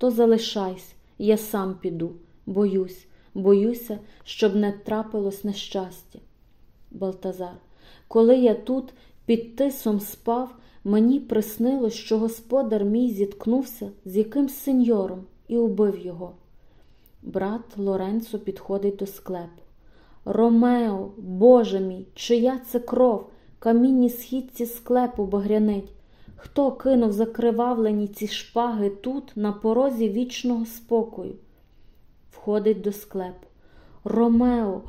то залишайся, я сам піду, боюсь, боюся, щоб не трапилось нещастя. Балтазар, коли я тут під тисом спав, мені приснилось, що господар мій зіткнувся з якимсь сеньором і убив його. Брат Лоренцо підходить до склепу. Ромео, Боже мій, чия це кров, камінні східці склепу багрянить. Хто кинув закривавлені ці шпаги тут, на порозі вічного спокою? Входить до склепу. Ромео,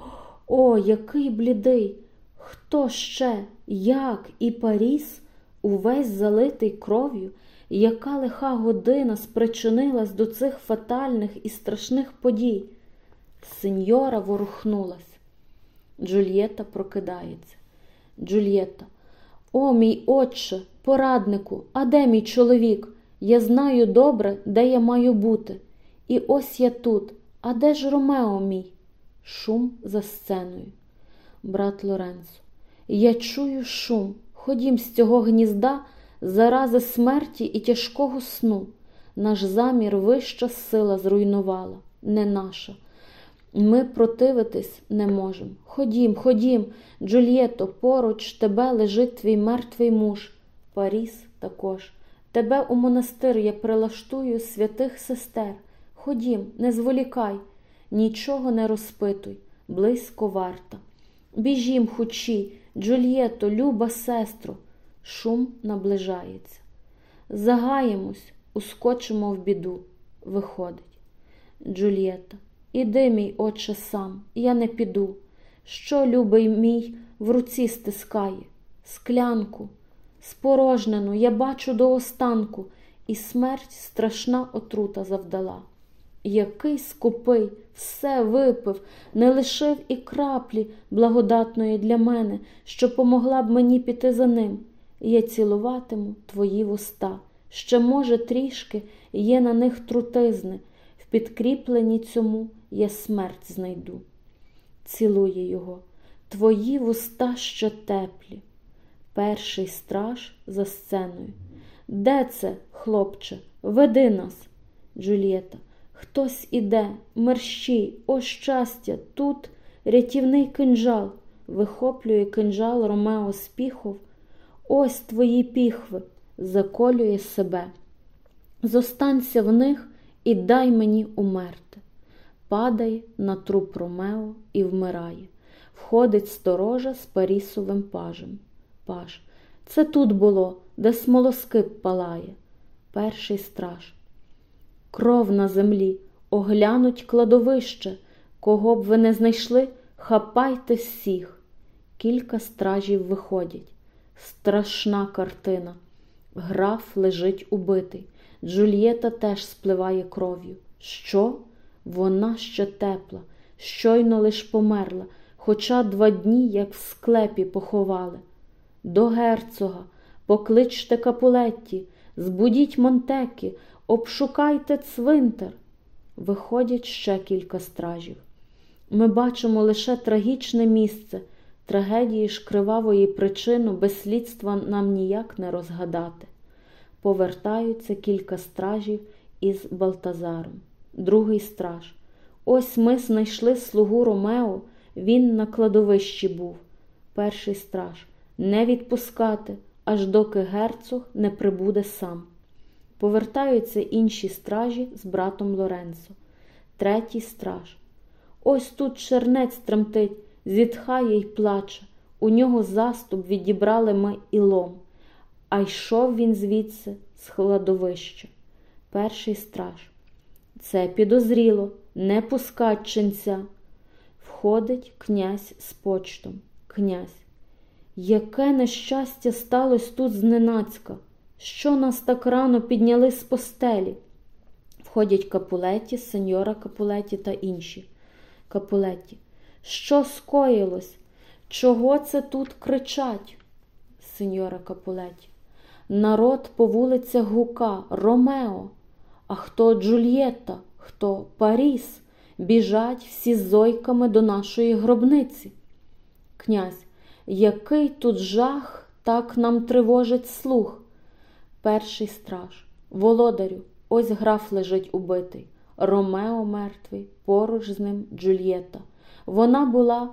о, який блідий! Хто ще, як і Паріс, увесь залитий кров'ю, яка лиха година спричинилась до цих фатальних і страшних подій? Сеньора ворухнулась. Джульєта прокидається. Джульєта, о, мій отче, пораднику, а де мій чоловік? Я знаю добре, де я маю бути. І ось я тут. А де ж Ромео мій? Шум за сценою. Брат Лоренцо, я чую шум. Ходім з цього гнізда зарази смерті і тяжкого сну. Наш замір вища сила зруйнувала, не наша. Ми противитись не можемо. Ходім, ходім, Джульєто, поруч тебе лежить твій мертвий муж, Паріс також. Тебе у монастир я прилаштую святих сестер. Ходім, не зволікай, нічого не розпитуй, близько варта. Біжім, хучі, Джульєто, люба сестру. Шум наближається. Загаємось, ускочимо в біду. Виходить. Джульєта. Іди, мій отче, сам, я не піду. Що, любий мій, в руці стискає? Склянку, спорожнену, я бачу до останку, і смерть страшна отрута завдала. Який скупий, все випив, не лишив і краплі благодатної для мене, що помогла б мені піти за ним. Я цілуватиму твої вуста. Ще, може, трішки є на них трутизни, в підкріпленні цьому я смерть знайду. Цілує його, твої вуста що теплі. Перший страж за сценою. Де це, хлопче? Веди нас, Джульєта. Хтось іде, мерщій, о щастя, тут рятівний кинжал, вихоплює кинжал Ромео з піхов. Ось твої піхви, заколює себе. Зостанься в них і дай мені умерти. Падає на труп Ромео і вмирає. Входить сторожа з Парісовим пажем. Паж. Це тут було, де смолоскип палає. Перший страж. Кров на землі, оглянуть кладовище. Кого б ви не знайшли, хапайте всіх. Кілька стражів виходять. Страшна картина. Граф лежить убитий. Джульєта теж спливає кров'ю. Що? Вона ще тепла, щойно лиш померла, хоча два дні, як в склепі, поховали. До герцога, покличте капулетті, збудіть Монтекі, обшукайте цвинтар. Виходять ще кілька стражів. Ми бачимо лише трагічне місце, трагедії ж кривавої причину без слідства нам ніяк не розгадати. Повертаються кілька стражів із Балтазаром. Другий страж. Ось ми знайшли слугу Ромео, він на кладовищі був. Перший страж не відпускати, аж доки герцог не прибуде сам. Повертаються інші стражі з братом Лоренцо. Третій страж. Ось тут чернець тремтить, зітхає й плаче. У нього заступ відібрали ми і лом. А йшов він звідси з кладовища. Перший страж. Це підозріло, не пускать ченця. Входить князь з почтом. Князь. Яке нещастя сталося тут зненацька? Що нас так рано підняли з постелі? Входять капулеті, сеньора Капулеті та інші. Капулеті. Що скоїлось? Чого це тут кричать? Сеньора Капулеті. Народ по вулицях гука, Ромео. А хто Джульєтта, хто Паріс? Біжать всі зойками до нашої гробниці. Князь, який тут жах, так нам тривожить слух. Перший страж, володарю, ось граф лежить убитий. Ромео мертвий, поруч з ним Джульєта. Вона була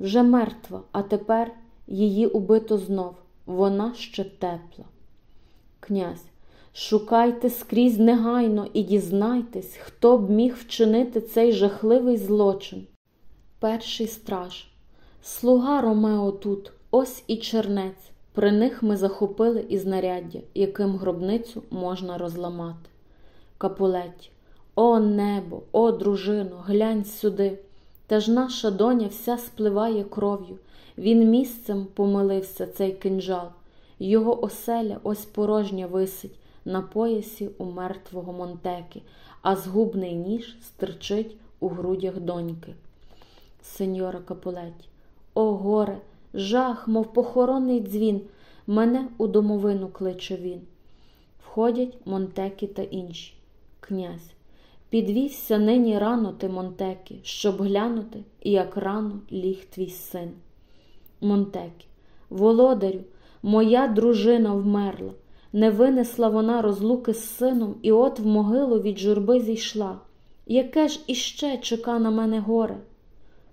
вже мертва, а тепер її убито знов. Вона ще тепла. Князь, шукайте скрізь негайно і дізнайтесь, хто б міг вчинити цей жахливий злочин. Перший страж. Слуга Ромео тут, ось і чернець. При них ми захопили і знаряддя, яким гробницю можна розламати. Капулеті, о небо, о дружино, глянь сюди. Та ж наша доня вся спливає кров'ю. Він місцем помилився цей кинджал. Його оселя ось порожня висить на поясі у мертвого Монтеки, а згубний ніж стирчить у грудях доньки. Сеньора Капулеті, о горе, жах, мов похоронний дзвін, мене у домовину кличе він. Входять Монтеки та інші. Князь, підвівся нині рано ти, Монтеки, щоб глянути, як рано ліг твій син. Монтеки, володарю, моя дружина вмерла, не винесла вона розлуки з сином, і от в могилу від журби зійшла. Яке ж іще чека на мене горе?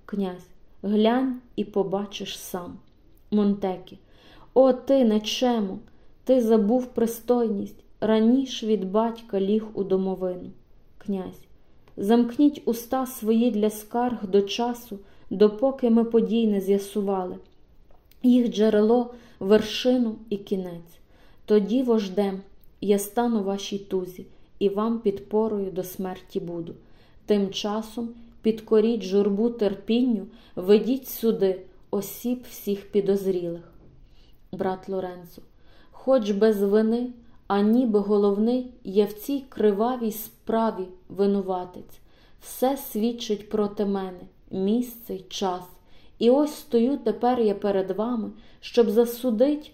Князь, глянь і побачиш сам. Монтекі, о, ти нечему, ти забув пристойність, раніш від батька ліг у домовину. Князь, замкніть уста свої для скарг до часу, допоки ми подій не з'ясували. Їх джерело, вершину і кінець. Тоді, вождем, я стану вашій тузі і вам підпорою до смерті буду. Тим часом підкоріть журбу терпінню, ведіть сюди осіб всіх підозрілих. Брат Лоренцо, хоч без вини, а ніби головний є в цій кривавій справі винуватець. Все свідчить проти мене, місце й час. І ось стою тепер я перед вами, щоб засудить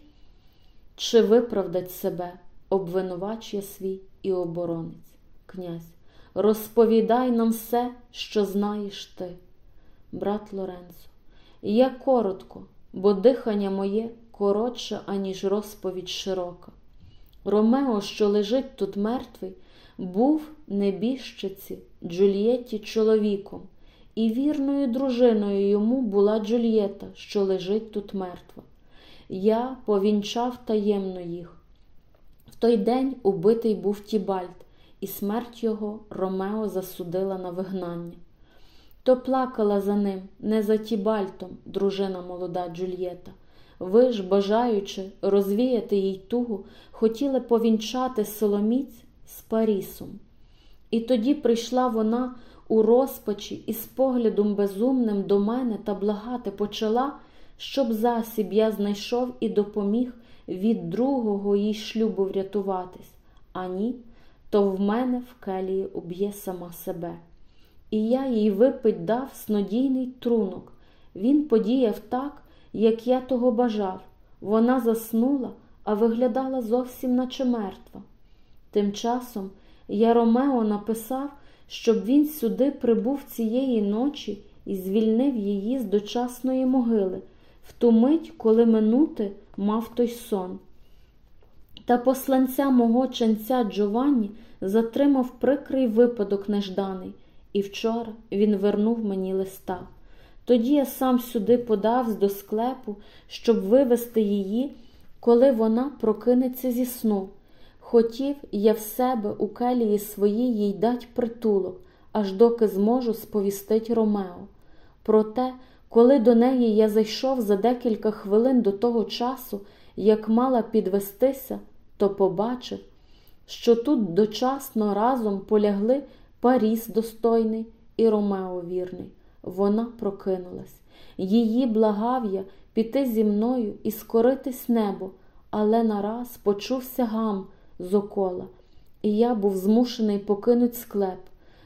чи виправдать себе, обвинувач я свій і оборонець, князь. Розповідай нам все, що знаєш ти, брат Лоренцо. Я коротко, бо дихання моє коротше, аніж розповідь широка. Ромео, що лежить тут мертвий, був небіжчиці Джульєтті чоловіком, і вірною дружиною йому була Джульєта, що лежить тут мертва. Я повінчав таємно їх. В той день убитий був Тібальд, і смерть його Ромео засудила на вигнання. То плакала за ним, не за Тібальдом, дружина молода Джульєта. Ви ж, бажаючи розвіяти їй тугу, хотіли повінчати Соломіць з Парісом. І тоді прийшла вона у розпачі і з поглядом безумним до мене та благати почала, щоб засіб я знайшов і допоміг від другого їй шлюбу врятуватись, а ні, то в мене в келії уб'є сама себе. І я їй випить дав снодійний трунок. Він подіяв так, як я того бажав. Вона заснула, а виглядала зовсім наче мертва. Тим часом я Ромео написав, щоб він сюди прибув цієї ночі і звільнив її з дочасної могили, в ту мить, коли минути мав той сон. Та посланця мого ченця Джованні затримав прикрий випадок нежданий, і вчора він вернув мені листа. Тоді я сам сюди подавсь до склепу, щоб вивести її, коли вона прокинеться зі сну. Хотів я в себе у келії своїй їй дать притулок, аж доки зможу сповістить Ромео. Проте, коли до неї я зайшов за декілька хвилин до того часу, як мала підвестися, то побачив, що тут дочасно разом полягли Паріс достойний і Ромео вірний. Вона прокинулась. Її благав я піти зі мною і скоритись небо, але нараз почувся гам з окола, і я був змушений покинуть склеп.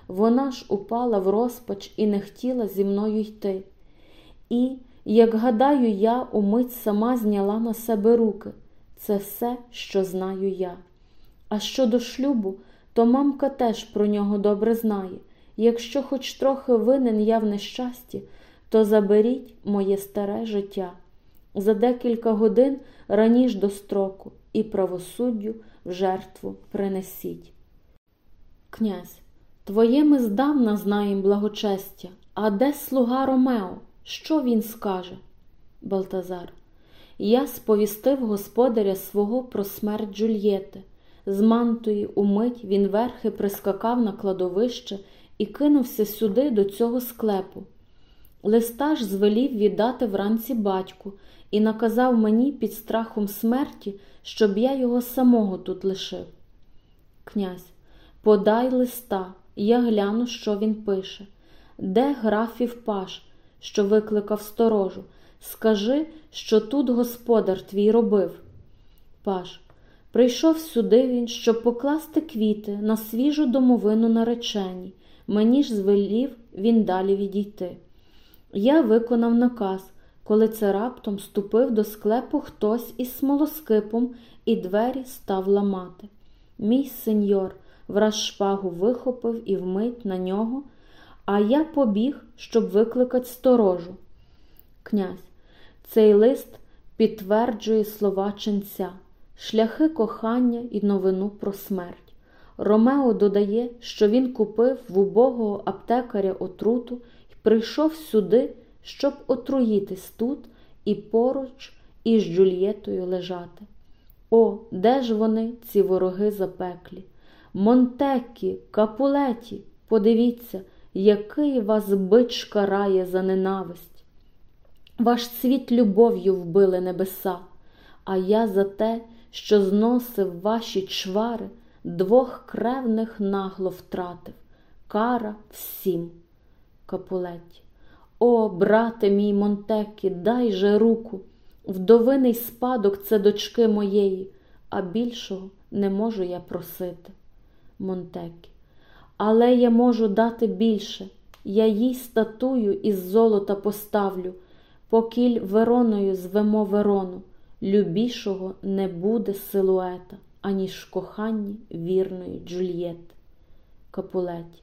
Вона ж упала в розпач і не хотіла зі мною йти. І, як гадаю, я умить сама зняла на себе руки. Це все, що знаю я. А щодо шлюбу, то мамка теж про нього добре знає. Якщо хоч трохи винен я в нещасті, то заберіть моє старе життя за декілька годин раніш до строку і правосуддю в жертву принесіть. Князь, твоє ми здавна знаєм благочестя, а де слуга Ромео? Що він скаже? Балтазар. Я сповістив господаря свого про смерть Джульєти. З мантої умить він верхи прискакав на кладовище і кинувся сюди до цього склепу. Листа ж звелів віддати вранці батьку і наказав мені під страхом смерті, щоб я його самого тут лишив. Князь, подай листа, я гляну, що він пише. Де графів паш, що викликав сторожу? Скажи, що тут господар твій робив. Паш, прийшов сюди він, щоб покласти квіти на свіжу домовину наречені. Мені ж звелів він далі відійти. Я виконав наказ, коли це раптом ступив до склепу хтось із смолоскипом і двері став ламати. Мій сеньор враз шпагу вихопив і вмить на нього, а я побіг, щоб викликати сторожу. Князь, цей лист підтверджує слова ченця, шляхи кохання і новину про смерть. Ромео додає, що він купив в убогого аптекаря отруту і прийшов сюди, щоб отруїтись тут і поруч із Джульєтою лежати. О, де ж вони, ці вороги запеклі? Монтеккі, капулеті, подивіться, який вас бич карає за ненависть. Ваш світ любов'ю вбили небеса, а я за те, що зносив ваші чвари, двох кревних нагло втратив, кара всім. Капулеті. О, брате мій Монтекі, дай же руку. Вдовиний спадок це дочки моєї, а більшого не можу я просити. Монтекі. Але я можу дати більше. Я їй статую із золота поставлю, покіль Вероною звемо Верону, любішого не буде силуета, аніж в коханні вірної Джульєти. Капулеті.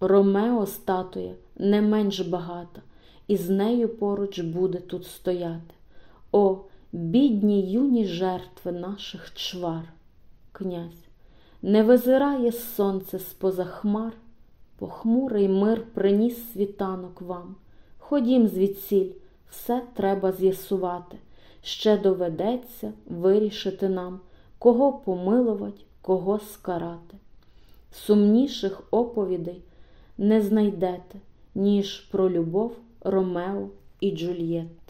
Ромео статуя не менш багата, і з нею поруч буде тут стояти. О, бідні юні жертви наших чвар, князь, не визирає сонце споза хмар, похмурий мир приніс світанок вам. Ходім звідсіль, все треба з'ясувати. Ще доведеться вирішити нам, кого помилувати, кого скарати. Сумніших оповідей не знайдете, ніж про любов Ромео і Джульєтти.